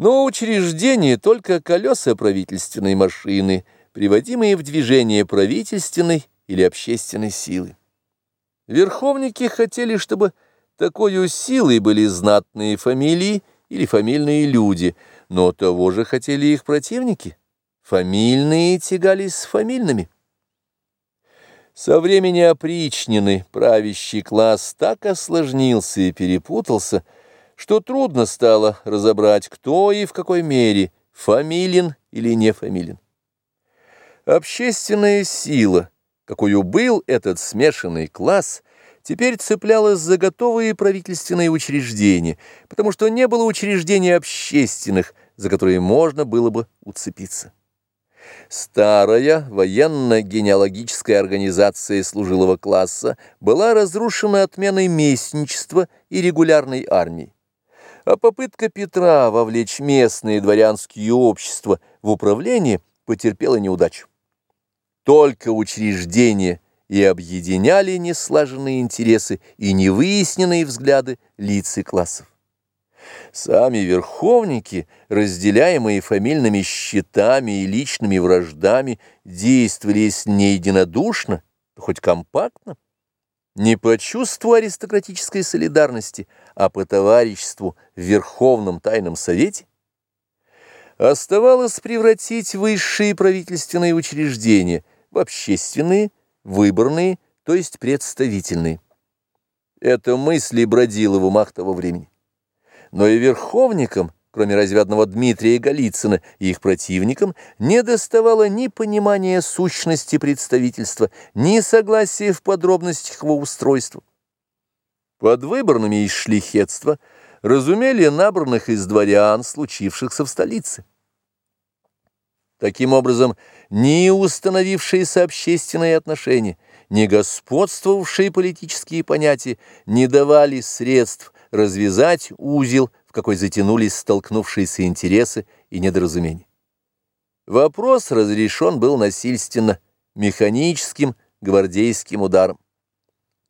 Но учреждение только колеса правительственной машины, приводимые в движение правительственной или общественной силы. Верховники хотели, чтобы такой силой были знатные фамилии или фамильные люди, но того же хотели их противники. Фамильные тягались с фамильными. Со времени опричнины правящий класс так осложнился и перепутался, что трудно стало разобрать, кто и в какой мере фамилен или не фамилен. Общественная сила, какую был этот смешанный класс, теперь цеплялась за готовые правительственные учреждения, потому что не было учреждений общественных, за которые можно было бы уцепиться. Старая военно-генеалогическая организация служилого класса была разрушена отменой местничества и регулярной армии а попытка Петра вовлечь местные дворянские общества в управление потерпела неудачу. Только учреждения и объединяли неслаженные интересы и невыясненные взгляды лиц и классов. Сами верховники, разделяемые фамильными счетами и личными враждами, действовали если не единодушно, хоть компактно не по чувству аристократической солидарности, а по товариществу в Верховном Тайном Совете, оставалось превратить высшие правительственные учреждения в общественные, выборные, то есть представительные. Эта мысль бродила в умах того времени. Но и верховникам – кроме разве одного Дмитрия Голицына и их противникам, не доставало ни понимания сущности представительства, ни согласия в подробностях его устройства. Под выборными из шлихетства разумели набранных из дворян, случившихся в столице. Таким образом, ни установившиеся общественные отношения, ни господствовавшие политические понятия не давали средств развязать узел в какой затянулись столкнувшиеся интересы и недоразумения. Вопрос разрешен был насильственно, механическим гвардейским ударом.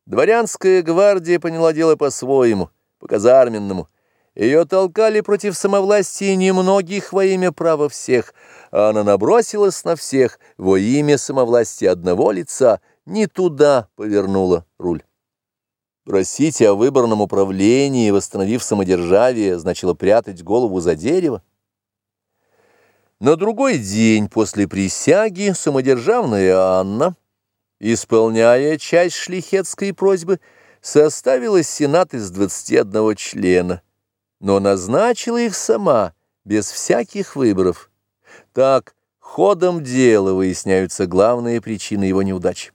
Дворянская гвардия поняла дело по-своему, по-казарменному. Ее толкали против самовластия немногих во имя права всех, а она набросилась на всех во имя самовластия одного лица, не туда повернула руль. Просить о выборном управлении, восстановив самодержавие, значило прятать голову за дерево. На другой день после присяги самодержавная Анна, исполняя часть шлихетской просьбы, составила сенат из 21 члена, но назначила их сама, без всяких выборов. Так, ходом дела выясняются главные причины его неудачи.